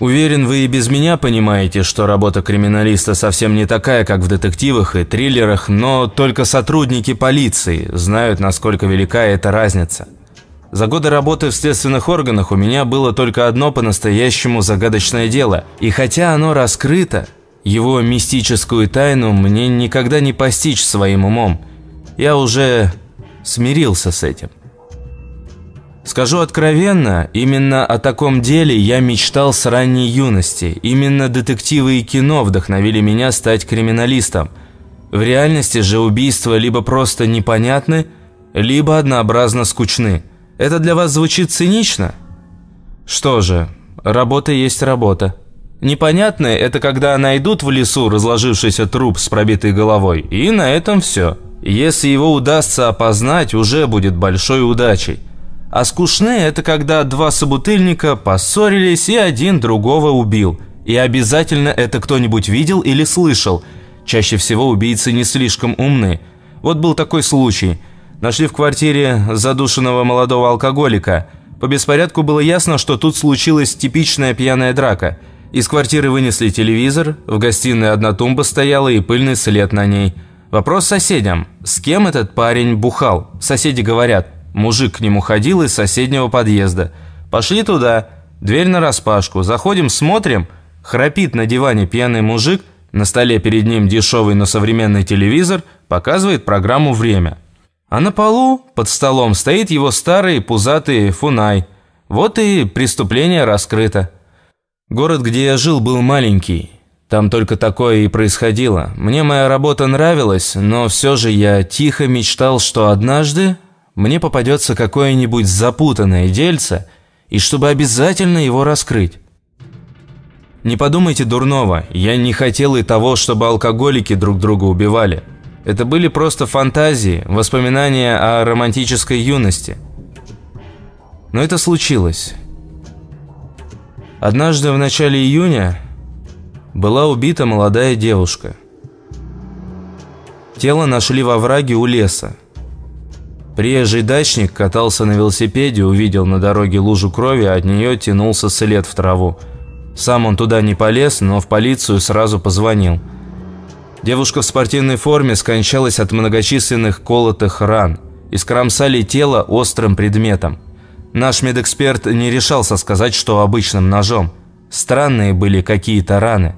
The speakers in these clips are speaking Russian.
Уверен, вы и без меня понимаете, что работа криминалиста совсем не такая, как в детективах и триллерах, но только сотрудники полиции знают, насколько велика эта разница. За годы работы в следственных органах у меня было только одно по-настоящему загадочное дело, и хотя оно раскрыто, его мистическую тайну мне никогда не постичь своим умом. Я уже смирился с этим. Скажу откровенно, именно о таком деле я мечтал с ранней юности. Именно детективы и кино вдохновили меня стать криминалистом. В реальности же убийства либо просто непонятны, либо однообразно скучны. Это для вас звучит цинично? Что же, работа есть работа. Непонятное – это когда найдут в лесу разложившийся труп с пробитой головой, и на этом все. Если его удастся опознать, уже будет большой удачей. А скучные – это когда два собутыльника поссорились и один другого убил. И обязательно это кто-нибудь видел или слышал. Чаще всего убийцы не слишком умны. Вот был такой случай. Нашли в квартире задушенного молодого алкоголика. По беспорядку было ясно, что тут случилась типичная пьяная драка. Из квартиры вынесли телевизор, в гостиной одна тумба стояла и пыльный след на ней. Вопрос соседям. С кем этот парень бухал? Соседи говорят – Мужик к нему ходил из соседнего подъезда. Пошли туда, дверь нараспашку, заходим, смотрим, храпит на диване пьяный мужик, на столе перед ним дешевый, но современный телевизор, показывает программу «Время». А на полу, под столом, стоит его старый пузатый фунай. Вот и преступление раскрыто. Город, где я жил, был маленький. Там только такое и происходило. Мне моя работа нравилась, но все же я тихо мечтал, что однажды мне попадется какое-нибудь запутанное дельце, и чтобы обязательно его раскрыть. Не подумайте дурного, я не хотел и того, чтобы алкоголики друг друга убивали. Это были просто фантазии, воспоминания о романтической юности. Но это случилось. Однажды в начале июня была убита молодая девушка. Тело нашли во враге у леса. Приезжий дачник катался на велосипеде, увидел на дороге лужу крови, а от нее тянулся след в траву. Сам он туда не полез, но в полицию сразу позвонил. Девушка в спортивной форме скончалась от многочисленных колотых ран. Искромсали тело острым предметом. Наш медэксперт не решался сказать, что обычным ножом. Странные были какие-то раны.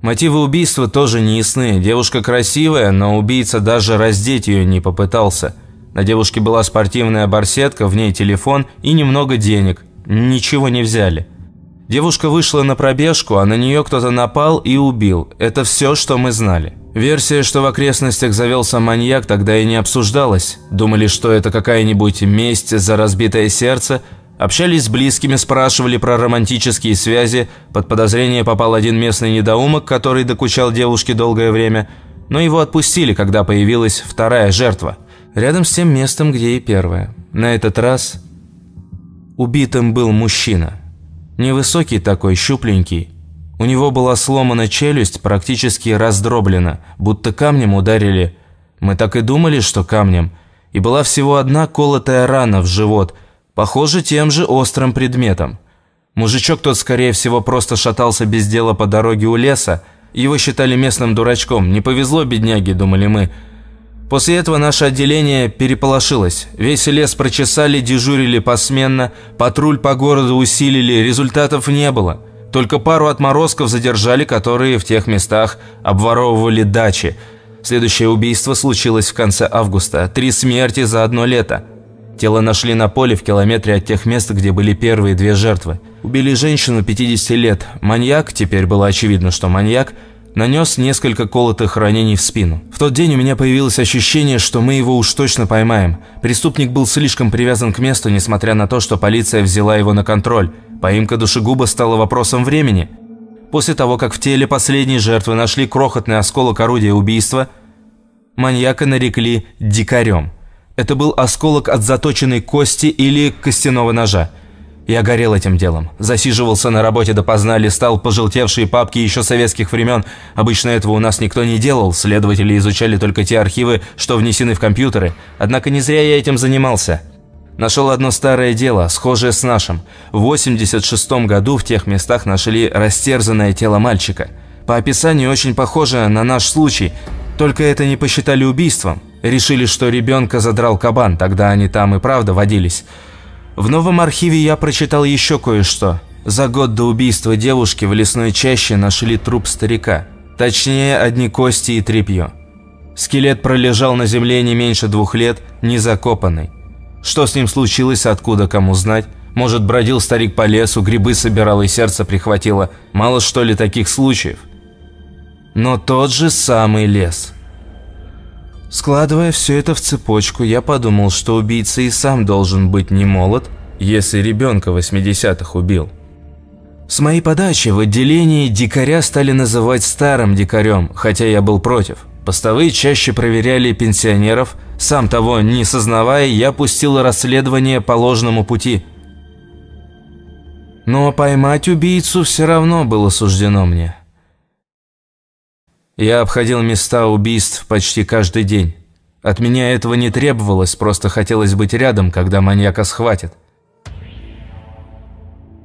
Мотивы убийства тоже не ясны. Девушка красивая, но убийца даже раздеть ее не попытался. На девушке была спортивная барсетка, в ней телефон и немного денег. Ничего не взяли. Девушка вышла на пробежку, а на нее кто-то напал и убил. Это все, что мы знали. Версия, что в окрестностях завелся маньяк, тогда и не обсуждалась. Думали, что это какая-нибудь месть за разбитое сердце – Общались с близкими, спрашивали про романтические связи. Под подозрение попал один местный недоумок, который докучал девушке долгое время. Но его отпустили, когда появилась вторая жертва. Рядом с тем местом, где и первая. На этот раз убитым был мужчина. Невысокий такой, щупленький. У него была сломана челюсть, практически раздроблена, будто камнем ударили. Мы так и думали, что камнем. И была всего одна колотая рана в живот – Похоже, тем же острым предметом. Мужичок тот, скорее всего, просто шатался без дела по дороге у леса. Его считали местным дурачком. Не повезло бедняге, думали мы. После этого наше отделение переполошилось. Весь лес прочесали, дежурили посменно, патруль по городу усилили, результатов не было. Только пару отморозков задержали, которые в тех местах обворовывали дачи. Следующее убийство случилось в конце августа. Три смерти за одно лето. Тело нашли на поле в километре от тех мест, где были первые две жертвы. Убили женщину 50 лет. Маньяк, теперь было очевидно, что маньяк, нанес несколько колотых ранений в спину. В тот день у меня появилось ощущение, что мы его уж точно поймаем. Преступник был слишком привязан к месту, несмотря на то, что полиция взяла его на контроль. Поимка душегуба стала вопросом времени. После того, как в теле последней жертвы нашли крохотный осколок орудия убийства, маньяка нарекли «дикарем». Это был осколок от заточенной кости или костяного ножа. Я горел этим делом. Засиживался на работе допоздна, листал пожелтевшие папки еще советских времен. Обычно этого у нас никто не делал, следователи изучали только те архивы, что внесены в компьютеры. Однако не зря я этим занимался. Нашел одно старое дело, схожее с нашим. В 86 году в тех местах нашли растерзанное тело мальчика. По описанию очень похоже на наш случай, только это не посчитали убийством. Решили, что ребенка задрал кабан, тогда они там и правда водились. В новом архиве я прочитал еще кое-что. За год до убийства девушки в лесной чаще нашли труп старика. Точнее, одни кости и тряпье. Скелет пролежал на земле не меньше двух лет, не закопанный. Что с ним случилось, откуда кому знать? Может, бродил старик по лесу, грибы собирал и сердце прихватило. Мало что ли таких случаев? Но тот же самый лес. Складывая все это в цепочку, я подумал, что убийца и сам должен быть не молод, если ребенка 80-х убил. С моей подачи в отделении дикаря стали называть старым дикарем, хотя я был против. Постовые чаще проверяли пенсионеров. Сам того не сознавая, я пустил расследование по ложному пути. Но поймать убийцу все равно было суждено мне. Я обходил места убийств почти каждый день. От меня этого не требовалось, просто хотелось быть рядом, когда маньяка схватят.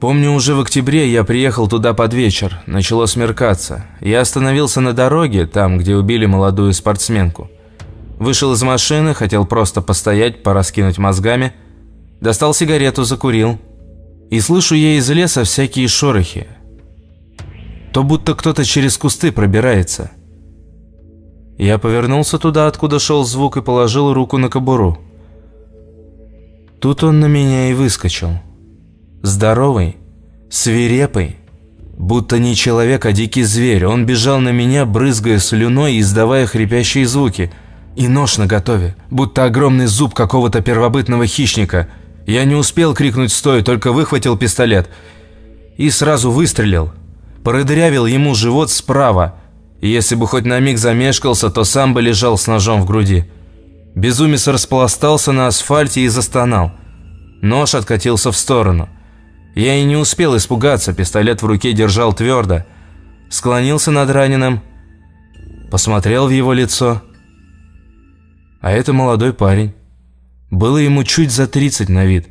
Помню, уже в октябре я приехал туда под вечер, начало смеркаться. Я остановился на дороге, там, где убили молодую спортсменку. Вышел из машины, хотел просто постоять, пораскинуть мозгами. Достал сигарету, закурил. И слышу я из леса всякие шорохи. То будто кто-то через кусты пробирается. Я повернулся туда, откуда шел звук, и положил руку на кобуру. Тут он на меня и выскочил. Здоровый, свирепый, будто не человек, а дикий зверь. Он бежал на меня, брызгая слюной и издавая хрипящие звуки. И нож наготове, будто огромный зуб какого-то первобытного хищника. Я не успел крикнуть «стой», только выхватил пистолет. И сразу выстрелил. Продырявил ему живот справа. И если бы хоть на миг замешкался, то сам бы лежал с ножом в груди. Безумец распластался на асфальте и застонал. Нож откатился в сторону. Я и не успел испугаться, пистолет в руке держал твердо. Склонился над раненым, посмотрел в его лицо. А это молодой парень. Было ему чуть за 30 на вид.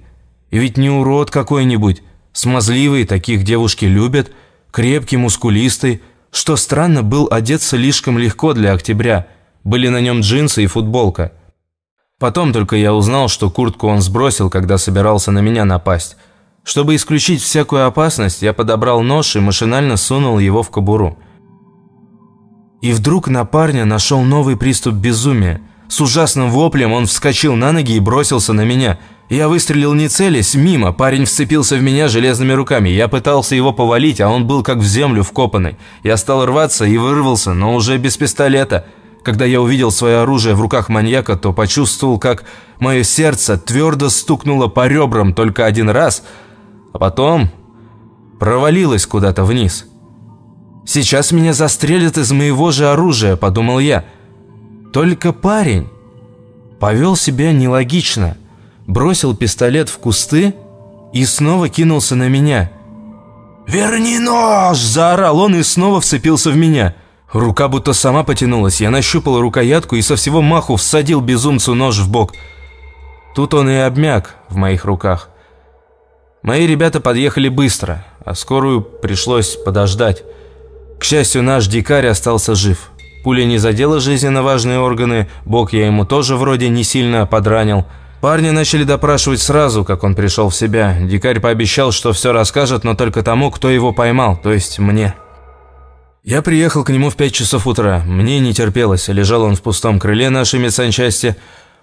И ведь не урод какой-нибудь, смазливый, таких девушки любят, крепкий, мускулистый. Что странно, был одет слишком легко для октября. Были на нем джинсы и футболка. Потом только я узнал, что куртку он сбросил, когда собирался на меня напасть. Чтобы исключить всякую опасность, я подобрал нож и машинально сунул его в кобуру. И вдруг на парня нашел новый приступ безумия. С ужасным воплем он вскочил на ноги и бросился на меня. Я выстрелил не целясь, мимо. Парень вцепился в меня железными руками. Я пытался его повалить, а он был как в землю вкопанный. Я стал рваться и вырвался, но уже без пистолета. Когда я увидел свое оружие в руках маньяка, то почувствовал, как мое сердце твердо стукнуло по ребрам только один раз – а потом провалилась куда-то вниз. «Сейчас меня застрелят из моего же оружия», – подумал я. Только парень повел себя нелогично, бросил пистолет в кусты и снова кинулся на меня. «Верни нож!» – заорал он и снова вцепился в меня. Рука будто сама потянулась, я нащупал рукоятку и со всего маху всадил безумцу нож в бок. Тут он и обмяк в моих руках. Мои ребята подъехали быстро, а скорую пришлось подождать. К счастью, наш дикарь остался жив. Пуля не задела жизненно важные органы, бок я ему тоже вроде не сильно подранил. Парня начали допрашивать сразу, как он пришел в себя. Дикарь пообещал, что все расскажет, но только тому, кто его поймал, то есть мне. Я приехал к нему в 5 часов утра. Мне не терпелось. Лежал он в пустом крыле нашей медсанчасти.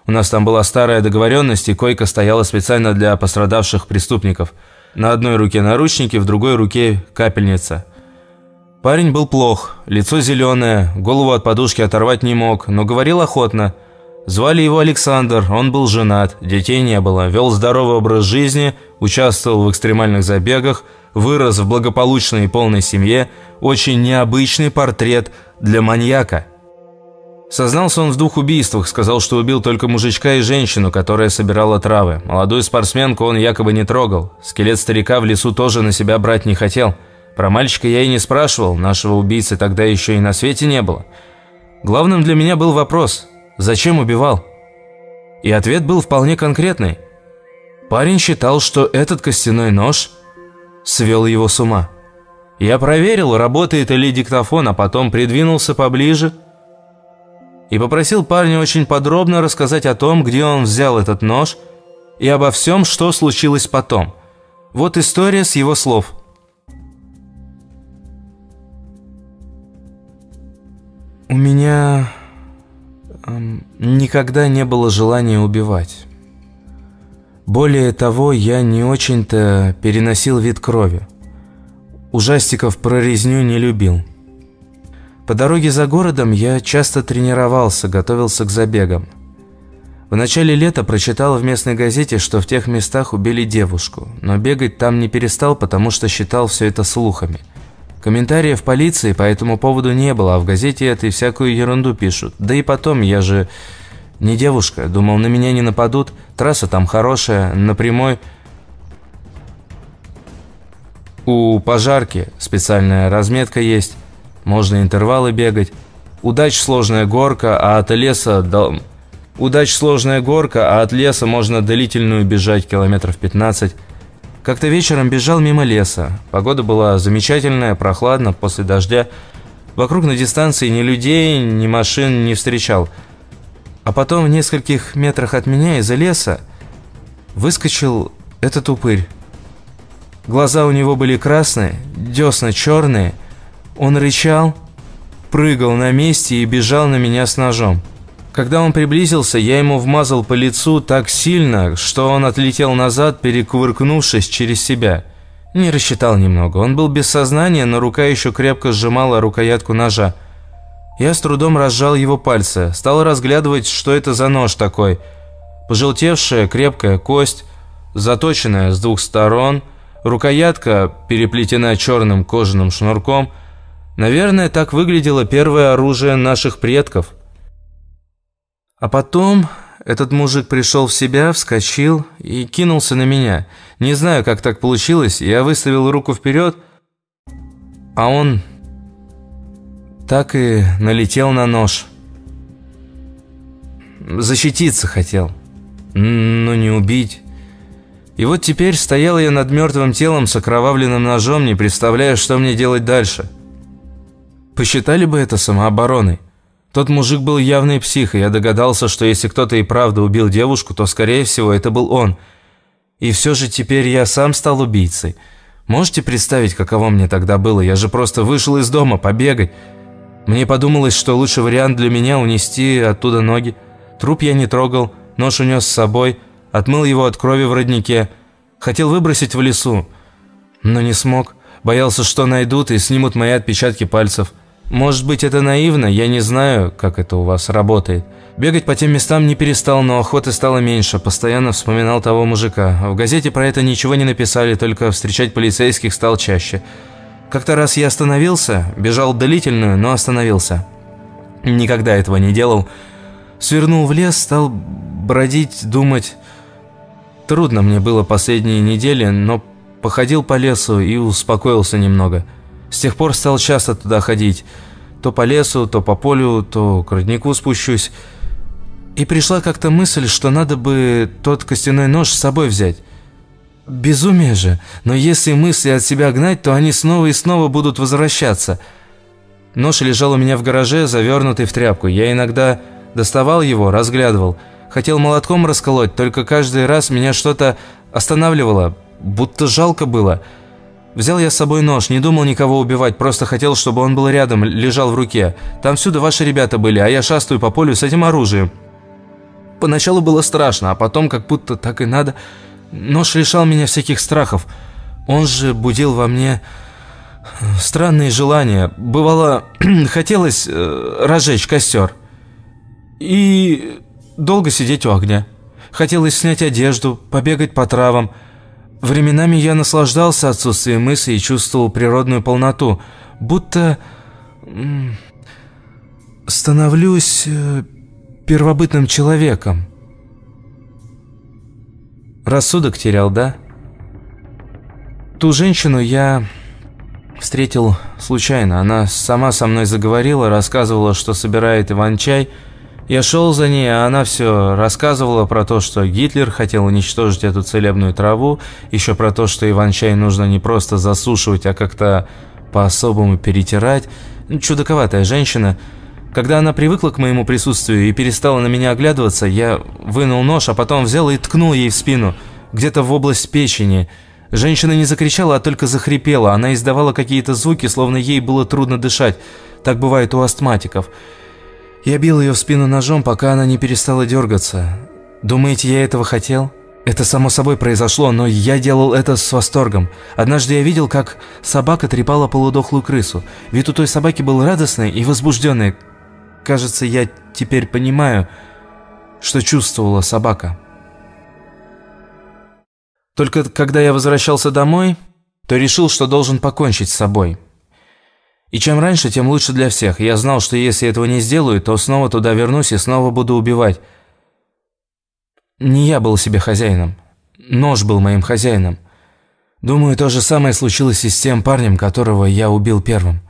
У нас там была старая договоренность, и койка стояла специально для пострадавших преступников. На одной руке наручники, в другой руке капельница. Парень был плох, лицо зеленое, голову от подушки оторвать не мог, но говорил охотно. Звали его Александр, он был женат, детей не было, вел здоровый образ жизни, участвовал в экстремальных забегах, вырос в благополучной и полной семье, очень необычный портрет для маньяка. Сознался он в двух убийствах, сказал, что убил только мужичка и женщину, которая собирала травы. Молодую спортсменку он якобы не трогал. Скелет старика в лесу тоже на себя брать не хотел. Про мальчика я и не спрашивал, нашего убийцы тогда еще и на свете не было. Главным для меня был вопрос, зачем убивал? И ответ был вполне конкретный. Парень считал, что этот костяной нож свел его с ума. Я проверил, работает ли диктофон, а потом придвинулся поближе и попросил парня очень подробно рассказать о том, где он взял этот нож и обо всем, что случилось потом. Вот история с его слов. У меня никогда не было желания убивать. Более того, я не очень-то переносил вид крови. Ужастиков про резню не любил. По дороге за городом я часто тренировался, готовился к забегам. В начале лета прочитал в местной газете, что в тех местах убили девушку, но бегать там не перестал, потому что считал все это слухами. Комментариев полиции по этому поводу не было, а в газете это и всякую ерунду пишут. Да и потом, я же не девушка, думал, на меня не нападут. Трасса там хорошая, на прямой. У пожарки специальная разметка есть. Можно интервалы бегать. Удач сложная горка, а от леса до... Удач сложная горка, а от леса можно длительную бежать километров 15. Как-то вечером бежал мимо леса. Погода была замечательная, прохладно, после дождя. Вокруг на дистанции ни людей, ни машин не встречал. А потом в нескольких метрах от меня из-за леса выскочил этот упырь. Глаза у него были красные, десна черные. Он рычал, прыгал на месте и бежал на меня с ножом. Когда он приблизился, я ему вмазал по лицу так сильно, что он отлетел назад, перекувыркнувшись через себя. Не рассчитал немного. Он был без сознания, но рука еще крепко сжимала рукоятку ножа. Я с трудом разжал его пальцы, стал разглядывать, что это за нож такой. Пожелтевшая крепкая кость, заточенная с двух сторон, рукоятка переплетена черным кожаным шнурком. Наверное, так выглядело первое оружие наших предков. А потом этот мужик пришел в себя, вскочил и кинулся на меня. Не знаю, как так получилось, я выставил руку вперед, а он так и налетел на нож. Защититься хотел, но не убить. И вот теперь стоял я над мертвым телом с окровавленным ножом, не представляя, что мне делать дальше. Посчитали бы это самообороной. Тот мужик был явный псих, и я догадался, что если кто-то и правда убил девушку, то, скорее всего, это был он. И все же теперь я сам стал убийцей. Можете представить, каково мне тогда было? Я же просто вышел из дома побегать. Мне подумалось, что лучший вариант для меня унести оттуда ноги. Труп я не трогал, нож унес с собой, отмыл его от крови в роднике. Хотел выбросить в лесу, но не смог. Боялся, что найдут и снимут мои отпечатки пальцев. Может быть, это наивно, я не знаю, как это у вас работает. Бегать по тем местам не перестал, но охоты стало меньше. Постоянно вспоминал того мужика. В газете про это ничего не написали, только встречать полицейских стал чаще. Как-то раз я остановился, бежал длительную, но остановился. Никогда этого не делал. Свернул в лес, стал бродить, думать. Трудно мне было последние недели, но походил по лесу и успокоился немного. С тех пор стал часто туда ходить. То по лесу, то по полю, то к роднику спущусь. И пришла как-то мысль, что надо бы тот костяной нож с собой взять. Безумие же, но если мысли от себя гнать, то они снова и снова будут возвращаться. Нож лежал у меня в гараже, завернутый в тряпку. Я иногда доставал его, разглядывал. Хотел молотком расколоть, только каждый раз меня что-то останавливало, будто жалко было. Взял я с собой нож, не думал никого убивать, просто хотел, чтобы он был рядом, лежал в руке. Там всюду ваши ребята были, а я шастаю по полю с этим оружием. Поначалу было страшно, а потом как будто так и надо... Нож лишал меня всяких страхов. Он же будил во мне странные желания. Бывало, хотелось э, разжечь костер. И долго сидеть у огня. Хотелось снять одежду, побегать по травам. Временами я наслаждался отсутствием мысли и чувствовал природную полноту. Будто... становлюсь э, первобытным человеком. Рассудок терял, да? Ту женщину я встретил случайно. Она сама со мной заговорила, рассказывала, что собирает иван-чай. Я шел за ней, а она все рассказывала про то, что Гитлер хотел уничтожить эту целебную траву, еще про то, что иван-чай нужно не просто засушивать, а как-то по-особому перетирать. Чудаковатая женщина. Когда она привыкла к моему присутствию и перестала на меня оглядываться, я вынул нож, а потом взял и ткнул ей в спину, где-то в область печени. Женщина не закричала, а только захрипела. Она издавала какие-то звуки, словно ей было трудно дышать. Так бывает у астматиков. Я бил ее в спину ножом, пока она не перестала дергаться. Думаете, я этого хотел? Это само собой произошло, но я делал это с восторгом. Однажды я видел, как собака трепала полудохлую крысу. Вид у той собаки был радостный и возбужденный. Кажется, я теперь понимаю, что чувствовала собака. Только когда я возвращался домой, то решил, что должен покончить с собой. И чем раньше, тем лучше для всех. Я знал, что если этого не сделаю, то снова туда вернусь и снова буду убивать. Не я был себе хозяином. Нож был моим хозяином. Думаю, то же самое случилось и с тем парнем, которого я убил первым.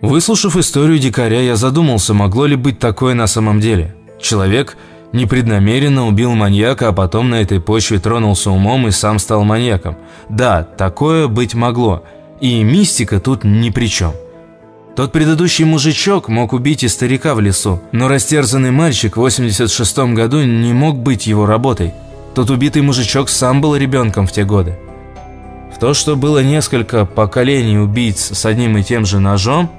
Выслушав историю дикаря, я задумался, могло ли быть такое на самом деле. Человек непреднамеренно убил маньяка, а потом на этой почве тронулся умом и сам стал маньяком. Да, такое быть могло. И мистика тут ни при чем. Тот предыдущий мужичок мог убить и старика в лесу, но растерзанный мальчик в 86 году не мог быть его работой. Тот убитый мужичок сам был ребенком в те годы. В то, что было несколько поколений убийц с одним и тем же ножом,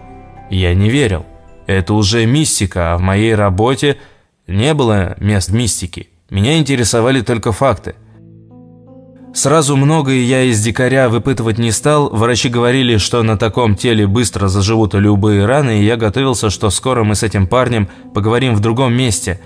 я не верил. Это уже мистика, а в моей работе – не было мест мистики. Меня интересовали только факты. Сразу многое я из дикаря выпытывать не стал. Врачи говорили, что на таком теле быстро заживут любые раны, и я готовился, что скоро мы с этим парнем поговорим в другом месте.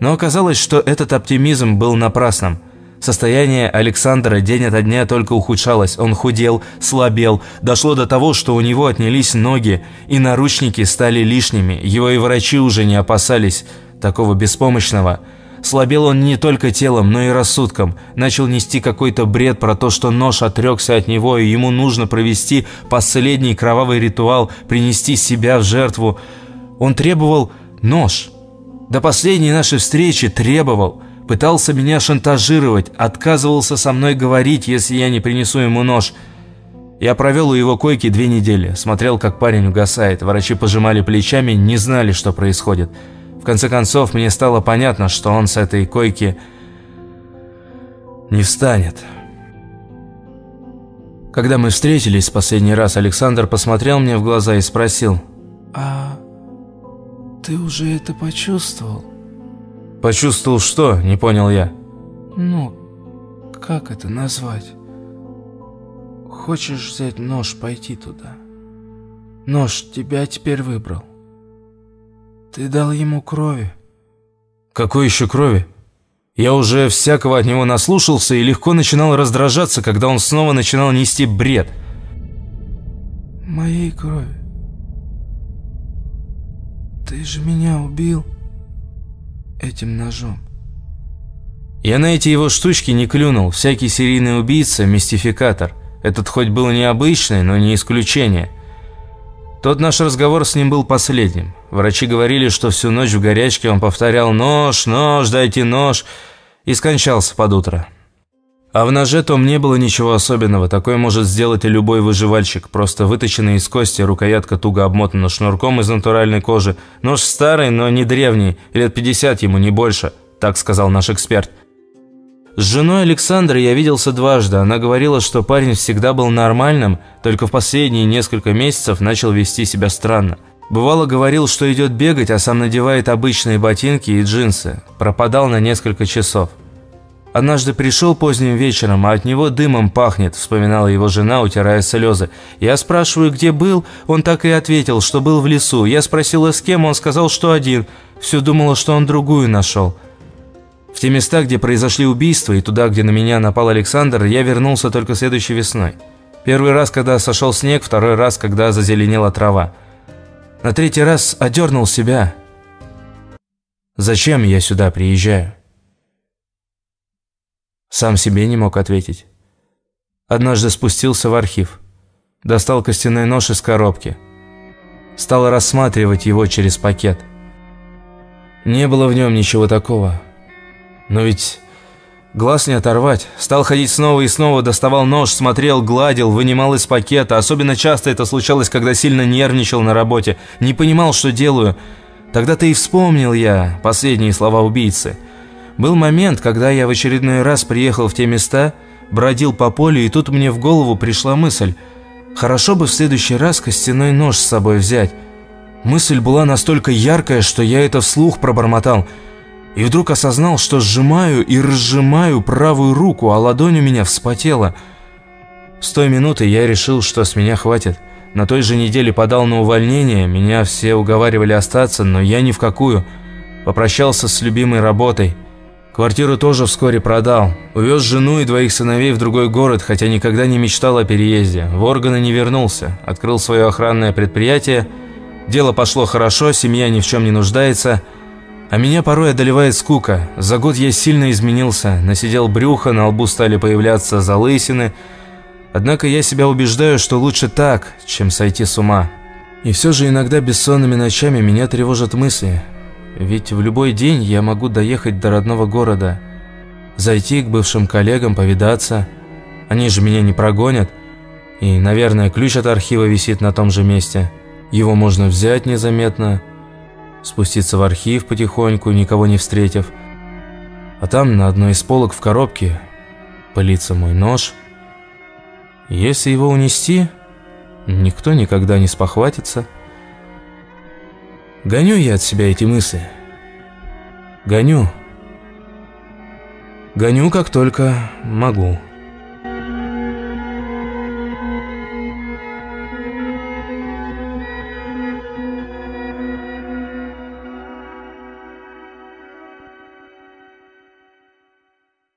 Но оказалось, что этот оптимизм был напрасным. Состояние Александра день ото дня только ухудшалось. Он худел, слабел. Дошло до того, что у него отнялись ноги, и наручники стали лишними. Его и врачи уже не опасались такого беспомощного. Слабел он не только телом, но и рассудком. Начал нести какой-то бред про то, что нож отрекся от него, и ему нужно провести последний кровавый ритуал, принести себя в жертву. Он требовал нож. До последней нашей встречи требовал. Пытался меня шантажировать, отказывался со мной говорить, если я не принесу ему нож. Я провел у его койки две недели, смотрел, как парень угасает. Врачи пожимали плечами, не знали, что происходит конце концов, мне стало понятно, что он с этой койки не встанет. Когда мы встретились в последний раз, Александр посмотрел мне в глаза и спросил, «А ты уже это почувствовал?» «Почувствовал что?» – не понял я. «Ну, как это назвать? Хочешь взять нож, пойти туда? Нож тебя теперь выбрал. Ты дал ему крови. Какой еще крови? Я уже всякого от него наслушался и легко начинал раздражаться, когда он снова начинал нести бред. Моей крови. Ты же меня убил этим ножом. Я на эти его штучки не клюнул. Всякий серийный убийца – мистификатор. Этот хоть был необычный, но не исключение. Тот наш разговор с ним был последним. Врачи говорили, что всю ночь в горячке он повторял «Нож, нож, дайте нож» и скончался под утро. А в ноже том не было ничего особенного, такое может сделать и любой выживальщик, просто выточенный из кости, рукоятка туго обмотана шнурком из натуральной кожи. Нож старый, но не древний, лет 50 ему, не больше, так сказал наш эксперт. С женой Александра я виделся дважды. Она говорила, что парень всегда был нормальным, только в последние несколько месяцев начал вести себя странно. Бывало говорил, что идет бегать, а сам надевает обычные ботинки и джинсы. Пропадал на несколько часов. Однажды пришел поздним вечером, а от него дымом пахнет, вспоминала его жена, утирая слезы. Я спрашиваю, где был, он так и ответил, что был в лесу. Я спросила, с кем, он сказал, что один. Все думала, что он другую нашел. В те места, где произошли убийства, и туда, где на меня напал Александр, я вернулся только следующей весной. Первый раз, когда сошел снег, второй раз, когда зазеленела трава. На третий раз одернул себя. Зачем я сюда приезжаю? Сам себе не мог ответить. Однажды спустился в архив. Достал костяной нож из коробки. Стал рассматривать его через пакет. Не было в нем ничего такого. Но ведь глаз не оторвать. Стал ходить снова и снова, доставал нож, смотрел, гладил, вынимал из пакета. Особенно часто это случалось, когда сильно нервничал на работе. Не понимал, что делаю. Тогда-то и вспомнил я последние слова убийцы. Был момент, когда я в очередной раз приехал в те места, бродил по полю, и тут мне в голову пришла мысль. Хорошо бы в следующий раз костяной нож с собой взять. Мысль была настолько яркая, что я это вслух пробормотал. И вдруг осознал, что сжимаю и разжимаю правую руку, а ладонь у меня вспотела. С той минуты я решил, что с меня хватит. На той же неделе подал на увольнение, меня все уговаривали остаться, но я ни в какую. Попрощался с любимой работой. Квартиру тоже вскоре продал. Увез жену и двоих сыновей в другой город, хотя никогда не мечтал о переезде. В органы не вернулся. Открыл свое охранное предприятие. Дело пошло хорошо, семья ни в чем не нуждается. А меня порой одолевает скука. За год я сильно изменился. Насидел брюхо, на лбу стали появляться залысины – Однако я себя убеждаю, что лучше так, чем сойти с ума. И все же иногда бессонными ночами меня тревожат мысли. Ведь в любой день я могу доехать до родного города, зайти к бывшим коллегам, повидаться. Они же меня не прогонят. И, наверное, ключ от архива висит на том же месте. Его можно взять незаметно, спуститься в архив потихоньку, никого не встретив. А там на одной из полок в коробке пылится мой нож – если его унести, никто никогда не спохватится. Гоню я от себя эти мысли. Гоню. Гоню, как только могу.